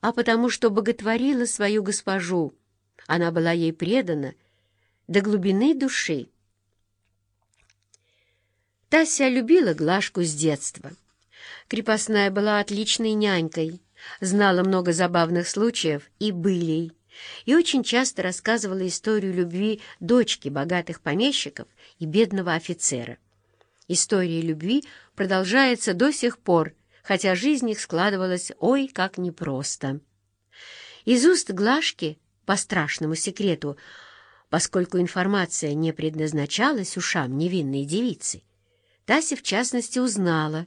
а потому что боготворила свою госпожу. Она была ей предана до глубины души. Тася любила Глашку с детства. Крепостная была отличной нянькой, знала много забавных случаев и былей, и очень часто рассказывала историю любви дочки богатых помещиков и бедного офицера. История любви продолжается до сих пор, хотя жизнь их складывалась ой как непросто. Из уст Глашки, по страшному секрету, поскольку информация не предназначалась ушам невинной девицы, Тася, в частности, узнала,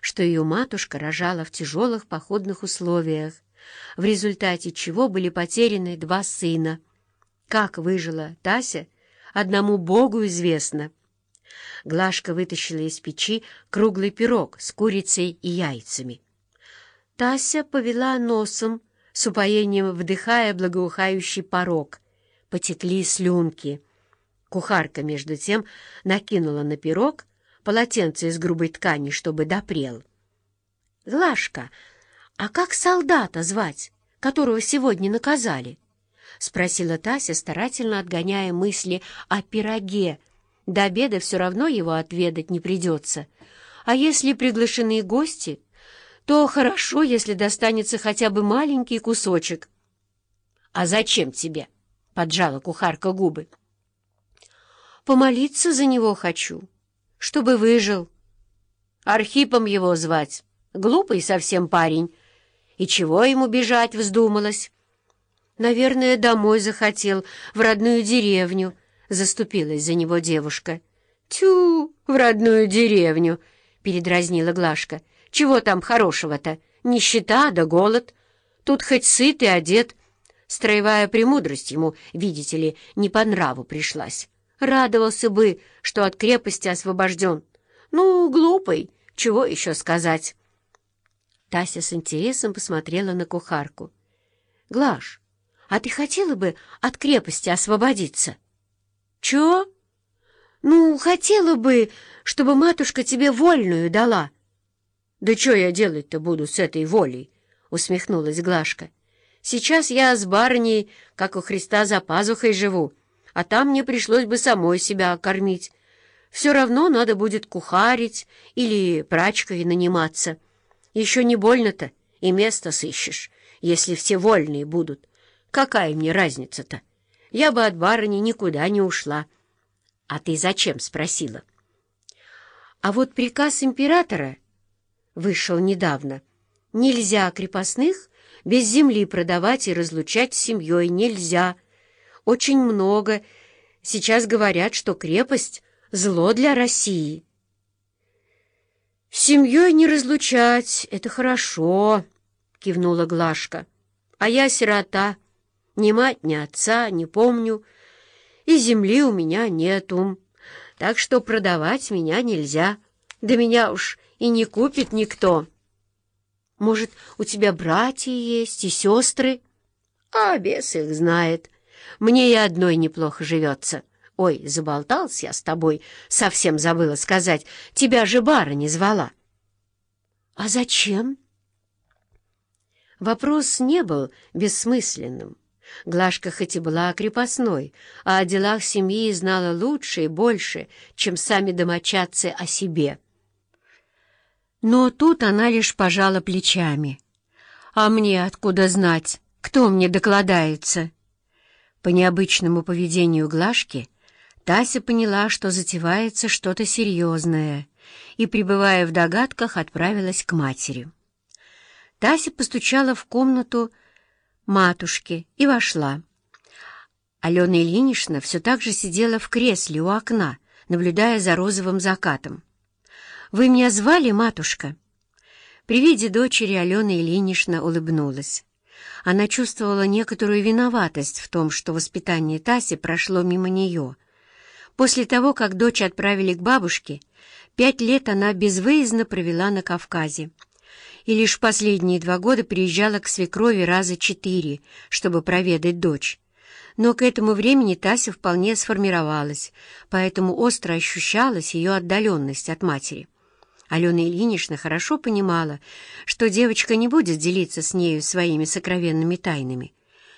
что ее матушка рожала в тяжелых походных условиях, в результате чего были потеряны два сына. Как выжила Тася, одному Богу известно. Глашка вытащила из печи круглый пирог с курицей и яйцами. Тася повела носом, с упоением вдыхая благоухающий порог. Потекли слюнки. Кухарка, между тем, накинула на пирог полотенце из грубой ткани, чтобы допрел. — Глашка, а как солдата звать, которого сегодня наказали? — спросила Тася, старательно отгоняя мысли о пироге. До обеда все равно его отведать не придется. А если приглашены гости, то хорошо, если достанется хотя бы маленький кусочек. — А зачем тебе? — поджала кухарка губы. — Помолиться за него хочу чтобы выжил. Архипом его звать. Глупый совсем парень. И чего ему бежать вздумалось? Наверное, домой захотел, в родную деревню, — заступилась за него девушка. «Тю, в родную деревню!» — передразнила Глашка. «Чего там хорошего-то? Нищета да голод. Тут хоть сыт и одет. Строевая премудрость ему, видите ли, не по нраву пришлась. Радовался бы, что от крепости освобожден. Ну, глупый, чего еще сказать? Тася с интересом посмотрела на кухарку. — Глаш, а ты хотела бы от крепости освободиться? — Чего? — Ну, хотела бы, чтобы матушка тебе вольную дала. — Да что я делать-то буду с этой волей? — усмехнулась Глашка. — Сейчас я с барыней, как у Христа за пазухой живу а там мне пришлось бы самой себя кормить. Все равно надо будет кухарить или прачкой наниматься. Еще не больно-то, и место сыщешь, если все вольные будут. Какая мне разница-то? Я бы от барыни никуда не ушла. А ты зачем? — спросила. А вот приказ императора вышел недавно. Нельзя крепостных без земли продавать и разлучать с семьей нельзя очень много. Сейчас говорят, что крепость — зло для России. «С семьей не разлучать — это хорошо», — кивнула Глашка. «А я сирота, ни мать, ни отца не помню, и земли у меня нету, так что продавать меня нельзя, да меня уж и не купит никто». «Может, у тебя братья есть и сестры?» «А бес их знает». Мне и одной неплохо живется. Ой, заболтался я с тобой, совсем забыла сказать. Тебя же барыня звала. — А зачем? Вопрос не был бессмысленным. Глашка хоть и была крепостной, а о делах семьи знала лучше и больше, чем сами домочадцы о себе. Но тут она лишь пожала плечами. «А мне откуда знать, кто мне докладается?» По необычному поведению Глашки Тася поняла, что затевается что-то серьезное, и, пребывая в догадках, отправилась к матери. Тася постучала в комнату матушки и вошла. Алена Ильинична все так же сидела в кресле у окна, наблюдая за розовым закатом. «Вы меня звали, матушка?» При виде дочери Алена Ильинична улыбнулась. Она чувствовала некоторую виноватость в том, что воспитание Таси прошло мимо нее. После того, как дочь отправили к бабушке, пять лет она безвыездно провела на Кавказе. И лишь последние два года приезжала к свекрови раза четыре, чтобы проведать дочь. Но к этому времени Тася вполне сформировалась, поэтому остро ощущалась ее отдаленность от матери. Алена Ильинична хорошо понимала, что девочка не будет делиться с нею своими сокровенными тайнами,